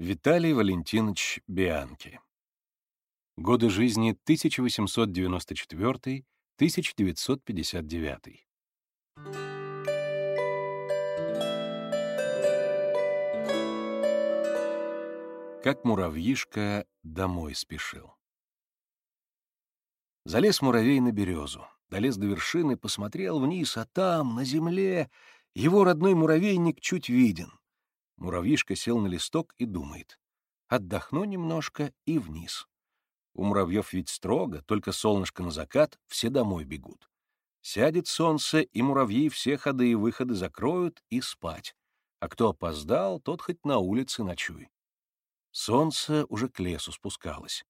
Виталий Валентинович Бианки. Годы жизни 1894-1959. Как муравьишка домой спешил. Залез муравей на березу, долез до вершины, посмотрел вниз, а там, на земле, его родной муравейник чуть виден. Муравьишка сел на листок и думает. Отдохну немножко и вниз. У муравьев ведь строго, только солнышко на закат, все домой бегут. Сядет солнце, и муравьи все ходы и выходы закроют и спать. А кто опоздал, тот хоть на улице ночуй. Солнце уже к лесу спускалось.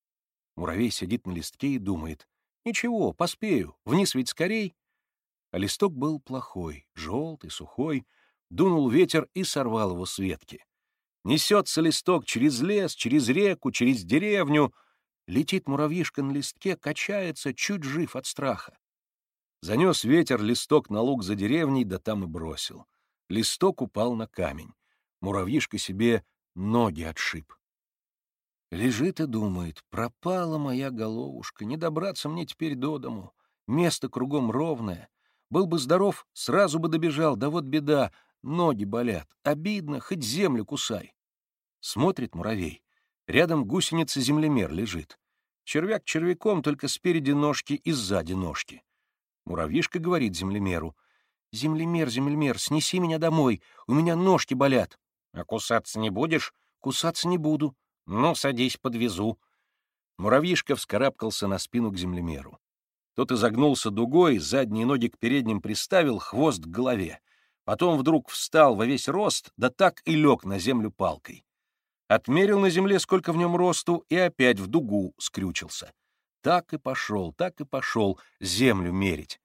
Муравей сидит на листке и думает. Ничего, поспею, вниз ведь скорей. А листок был плохой, желтый, сухой, Дунул ветер и сорвал его с ветки. Несется листок через лес, через реку, через деревню. Летит муравьишка на листке, качается, чуть жив от страха. Занес ветер листок на луг за деревней, да там и бросил. Листок упал на камень. Муравьишка себе ноги отшиб. Лежит и думает, пропала моя головушка, не добраться мне теперь до дому. Место кругом ровное. Был бы здоров, сразу бы добежал, да вот беда, Ноги болят. Обидно, хоть землю кусай. Смотрит муравей. Рядом гусеница-землемер лежит. Червяк червяком, только спереди ножки и сзади ножки. Муравьишка говорит землемеру. «Землемер, землемер, снеси меня домой, у меня ножки болят». «А кусаться не будешь?» «Кусаться не буду». «Ну, садись, подвезу». Муравьишка вскарабкался на спину к землемеру. Тот изогнулся дугой, задние ноги к передним приставил, хвост к голове. Потом вдруг встал во весь рост, да так и лег на землю палкой. Отмерил на земле, сколько в нем росту, и опять в дугу скрючился. Так и пошел, так и пошел землю мерить.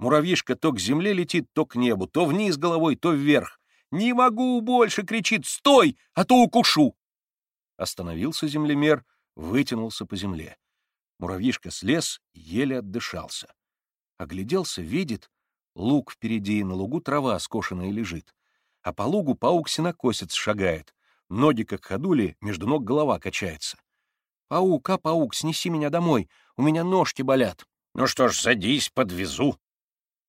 Муравьишка то к земле летит, то к небу, то вниз головой, то вверх. «Не могу больше!» — кричит. «Стой, а то укушу!» Остановился землемер, вытянулся по земле. Муравьишка слез, еле отдышался. Огляделся, видит, Луг впереди, на лугу трава скошенная лежит. А по лугу паук-синокосец шагает. Ноги, как ходули, между ног голова качается. «Паук, а паук, снеси меня домой, у меня ножки болят». «Ну что ж, садись, подвезу».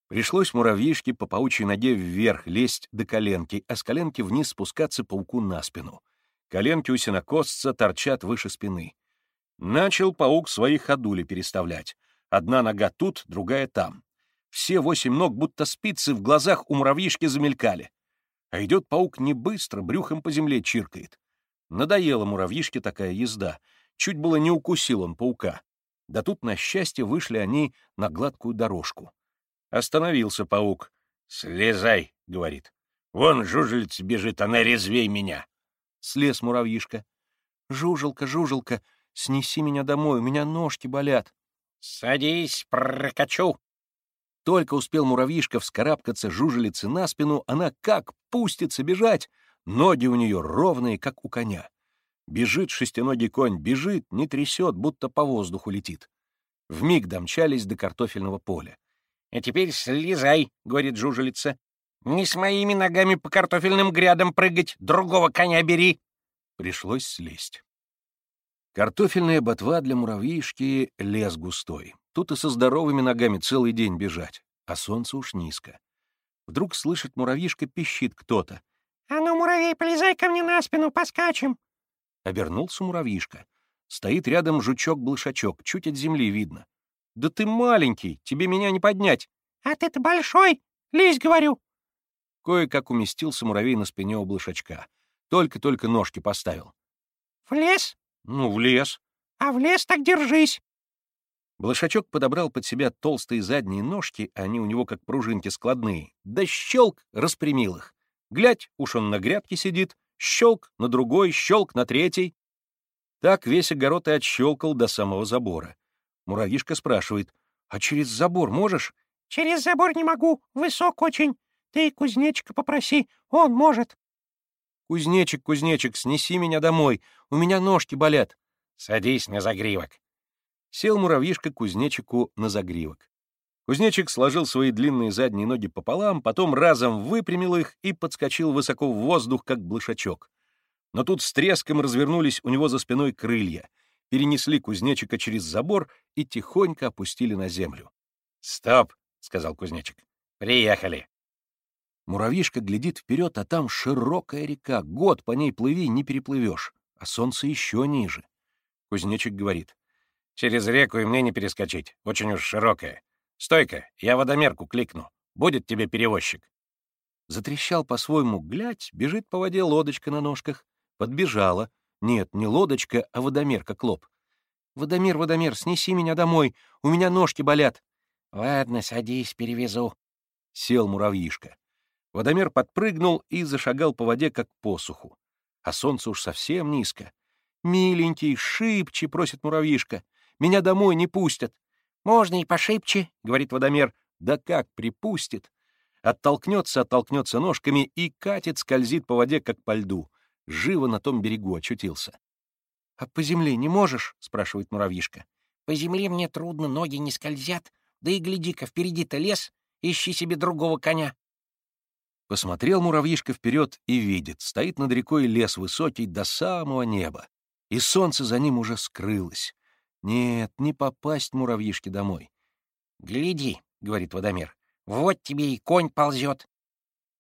Пришлось муравьишке по паучьей ноге вверх лезть до коленки, а с коленки вниз спускаться пауку на спину. Коленки у синокосца торчат выше спины. Начал паук свои ходули переставлять. Одна нога тут, другая там. Все восемь ног, будто спицы, в глазах у муравьишки замелькали. А идет паук не быстро, брюхом по земле чиркает. Надоела муравьишке такая езда. Чуть было не укусил он паука. Да тут, на счастье, вышли они на гладкую дорожку. Остановился паук. «Слезай», — говорит. «Вон жужелица бежит, она резвей меня». Слез муравьишка. «Жужелка, жужелка, снеси меня домой, у меня ножки болят». «Садись, прокачу», только успел муравьишка вскарабкаться жужелицы на спину, она как пустится бежать. Ноги у нее ровные, как у коня. Бежит шестиногий конь, бежит, не трясет, будто по воздуху летит. Вмиг домчались до картофельного поля. — А теперь слезай, — говорит жужелица. — Не с моими ногами по картофельным грядам прыгать, другого коня бери. Пришлось слезть. Картофельная ботва для муравьишки — лес густой. Тут и со здоровыми ногами целый день бежать, а солнце уж низко. Вдруг слышит муравьишка, пищит кто-то. «А ну, муравей, полезай ко мне на спину, поскачем!» Обернулся муравьишка. Стоит рядом жучок-блышачок, чуть от земли видно. «Да ты маленький, тебе меня не поднять!» «А ты-то большой! Лезь, говорю!» Кое-как уместился муравей на спине у блышачка. Только-только ножки поставил. «В лес?» «Ну, в лес». «А в лес так держись!» Блошачок подобрал под себя толстые задние ножки, они у него как пружинки складные, да щелк распрямил их. Глядь, уж он на грядке сидит, щелк на другой, щелк на третий. Так весь огород и отщелкал до самого забора. Муравьишка спрашивает, «А через забор можешь?» «Через забор не могу, высок очень. Ты кузнечика попроси, он может». «Кузнечик, кузнечик, снеси меня домой, у меня ножки болят». «Садись на загривок». Сел муравьишка кузнечику на загривок. Кузнечик сложил свои длинные задние ноги пополам, потом разом выпрямил их и подскочил высоко в воздух, как блышачок. Но тут с треском развернулись у него за спиной крылья, перенесли кузнечика через забор и тихонько опустили на землю. «Стоп!» — сказал кузнечик. «Приехали!» Муравьишка глядит вперед, а там широкая река, год по ней плыви, не переплывешь, а солнце еще ниже. Кузнечик говорит. «Через реку и мне не перескочить, очень уж широкая. Стойка, я водомерку кликну. Будет тебе перевозчик». Затрещал по-своему, глядь, бежит по воде лодочка на ножках. Подбежала. Нет, не лодочка, а водомерка клоп. «Водомер, Водомер, снеси меня домой, у меня ножки болят». «Ладно, садись, перевезу». Сел муравьишка. Водомер подпрыгнул и зашагал по воде, как посуху. А солнце уж совсем низко. «Миленький, шибче!» — просит муравьишка. «Меня домой не пустят». «Можно и пошибче», — говорит водомер. «Да как припустит?» Оттолкнется, оттолкнется ножками и катит, скользит по воде, как по льду. Живо на том берегу очутился. «А по земле не можешь?» — спрашивает муравьишка. «По земле мне трудно, ноги не скользят. Да и гляди-ка, впереди-то лес, ищи себе другого коня». Посмотрел муравьишка вперед и видит, стоит над рекой лес высокий до самого неба, и солнце за ним уже скрылось. Нет, не попасть муравьишке домой. «Гляди», — говорит водомер, — «вот тебе и конь ползет».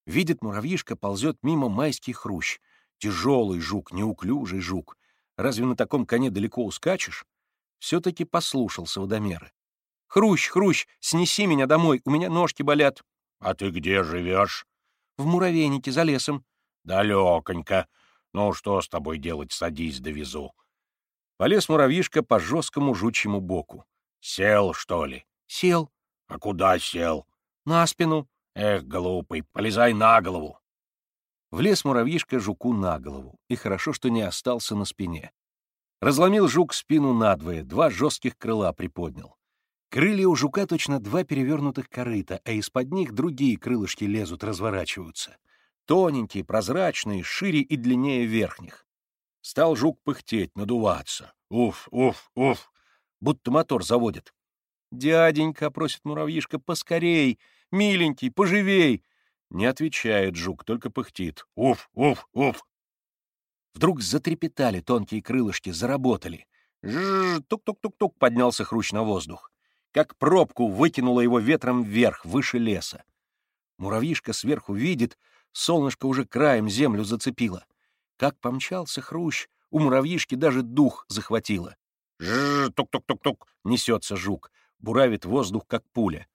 Видит муравьишка, ползет мимо майский хрущ. Тяжелый жук, неуклюжий жук. Разве на таком коне далеко ускачешь? Все-таки послушался водомера. «Хрущ, хрущ, снеси меня домой, у меня ножки болят». «А ты где живешь?» В муравейнике за лесом. Далеконько. Ну, что с тобой делать, садись, довезу. Полез муравьишка по жесткому жучьему боку. Сел, что ли? Сел. А куда сел? На спину. Эх, глупый, полезай на голову. Влез муравьишка жуку на голову, и хорошо, что не остался на спине. Разломил жук спину надвое, два жестких крыла приподнял. Крылья у жука точно два перевернутых корыта, а из-под них другие крылышки лезут, разворачиваются. Тоненькие, прозрачные, шире и длиннее верхних. Стал жук пыхтеть, надуваться. Уф, уф, уф. Будто мотор заводит. «Дяденька», — просит муравьишка, — «поскорей! Миленький, поживей!» Не отвечает жук, только пыхтит. «Уф, уф, уф!» Вдруг затрепетали тонкие крылышки, заработали. Жжж, тук-тук-тук-тук, поднялся хрущ на воздух как пробку выкинуло его ветром вверх, выше леса. Муравьишка сверху видит, солнышко уже краем землю зацепило. Как помчался хрущ, у муравьишки даже дух захватило. Жжж, тук-тук-тук-тук, несется жук, буравит воздух, как пуля.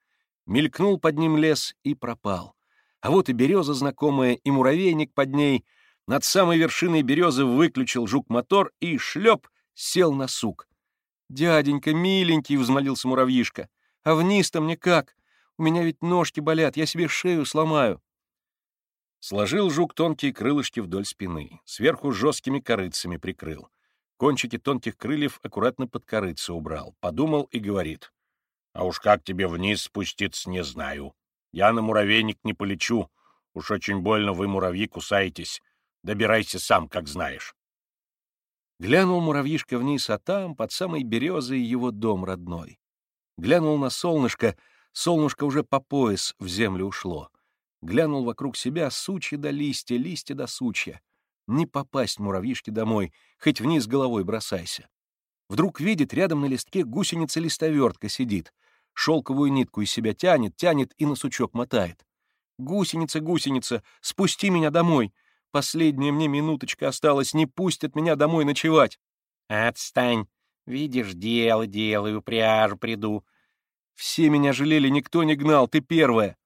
Мелькнул под ним лес и пропал. А вот и береза знакомая, и муравейник под ней. Над самой вершиной березы выключил жук мотор и шлеп сел на сук. «Дяденька, миленький!» — взмолился муравьишка. «А вниз-то мне как? У меня ведь ножки болят, я себе шею сломаю». Сложил жук тонкие крылышки вдоль спины, сверху жесткими корыцами прикрыл. Кончики тонких крыльев аккуратно под корыцы убрал, подумал и говорит. «А уж как тебе вниз спуститься, не знаю. Я на муравейник не полечу. Уж очень больно вы, муравьи, кусаетесь. Добирайся сам, как знаешь». Глянул муравьишка вниз, а там, под самой березой, его дом родной. Глянул на солнышко, солнышко уже по пояс в землю ушло. Глянул вокруг себя сучья до листья, листья до сучья. Не попасть муравьишке домой, хоть вниз головой бросайся. Вдруг видит, рядом на листке гусеница-листовертка сидит. Шелковую нитку из себя тянет, тянет и на сучок мотает. «Гусеница, гусеница, спусти меня домой!» Последняя мне минуточка осталась, не пустят меня домой ночевать. Отстань. Видишь, дело делаю, пряжу приду. Все меня жалели, никто не гнал, ты первая.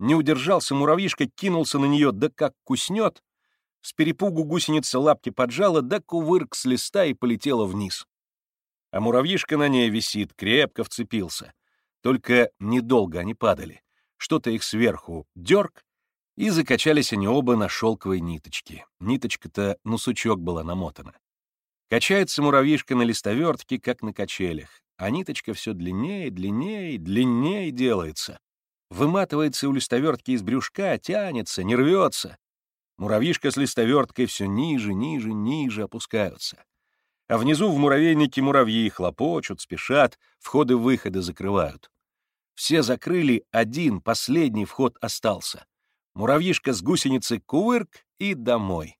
Не удержался муравьишка, кинулся на нее, да как куснет. С перепугу гусеница лапки поджала, да кувырк с листа и полетела вниз. А муравьишка на ней висит, крепко вцепился. Только недолго они падали. Что-то их сверху дерг, и закачались они оба на шелковой ниточке. Ниточка-то на сучок была намотана. Качается муравьишка на листовертке, как на качелях, а ниточка все длиннее, длиннее, длиннее делается. Выматывается у листовертки из брюшка, тянется, не рвется. Муравьишка с листоверткой все ниже, ниже, ниже опускаются. А внизу в муравейнике муравьи хлопочут, спешат, входы-выходы закрывают. Все закрыли, один, последний вход остался. Муравьишка с гусеницы кувырк и домой.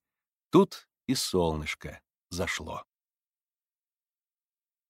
Тут и солнышко зашло.